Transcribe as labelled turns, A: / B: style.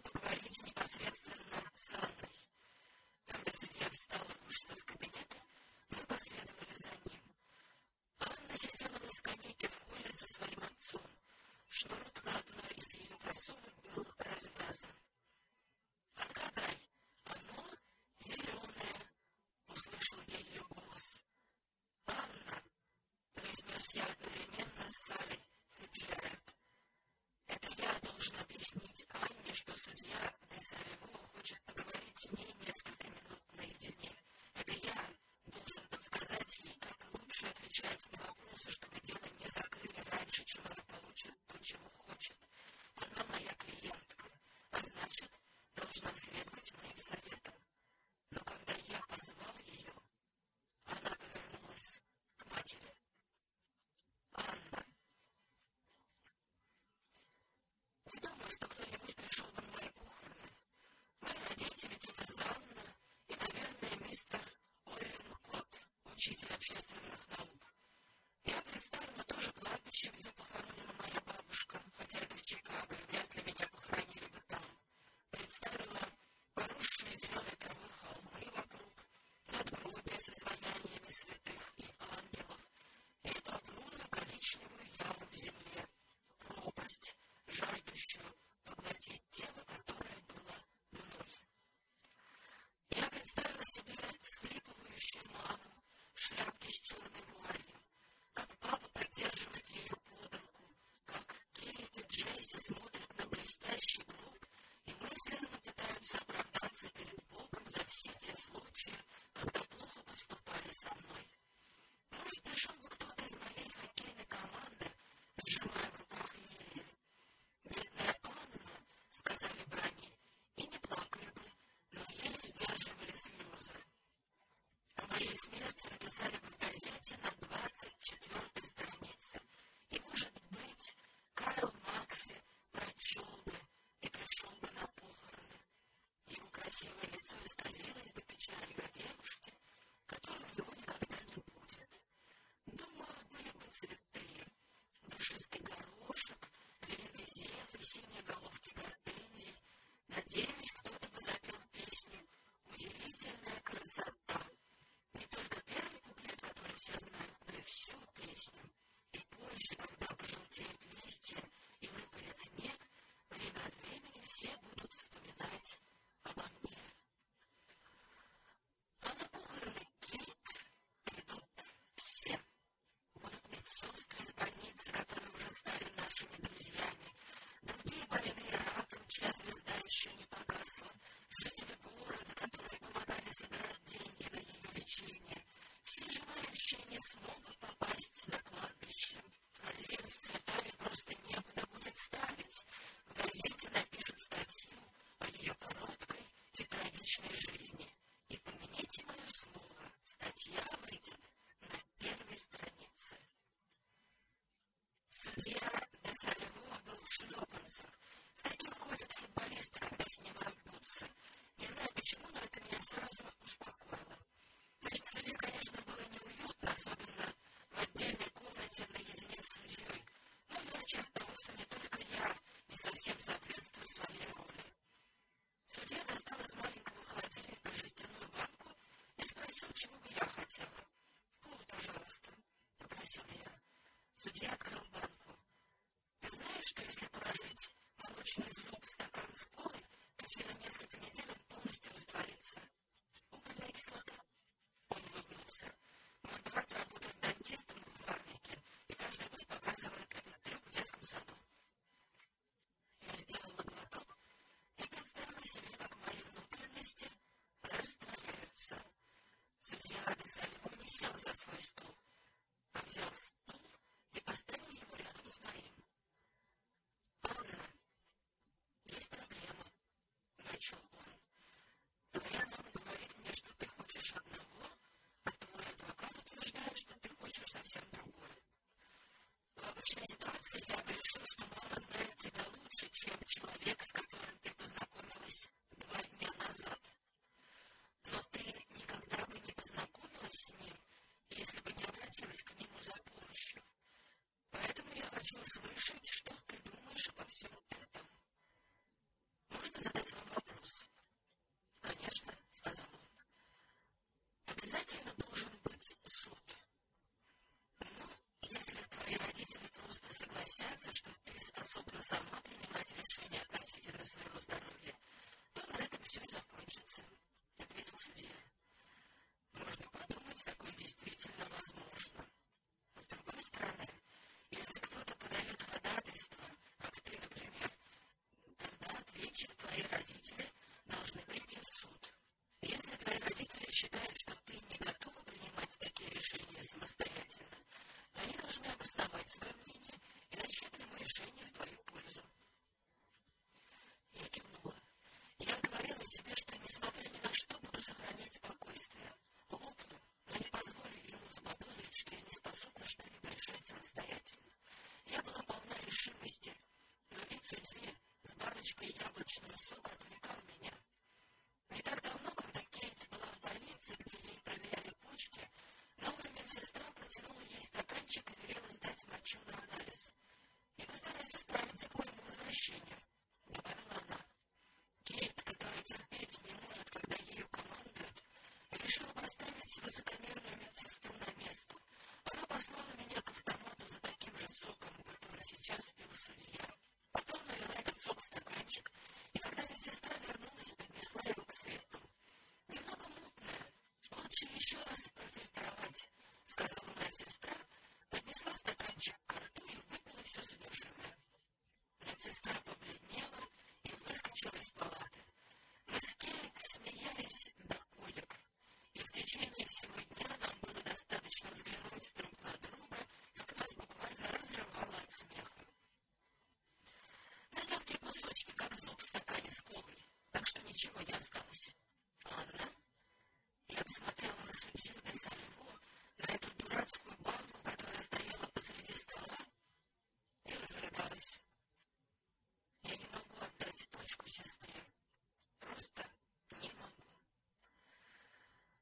A: поговорить непосредственно с Анной. Когда судья встал из кабинета, мы последовали за ним. Анна сидела на скамейке в холле со своим отцом. Шнурок на одной из ее кроссовок отсутствие из больницы, которые уже стали нашими друзьями. Другие больные раком, чья звезда не погасла. Жители города, которые помогали собирать деньги на ее лечение. Все желающие не смогут. считают, что ты не готова принимать такие решения самостоятельно. Они должны обосновать свое мнение и начать прямое решение в твою пользу.